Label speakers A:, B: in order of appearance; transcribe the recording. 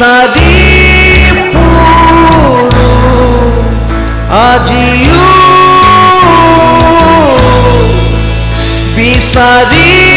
A: sabe puro adiu, bisabi.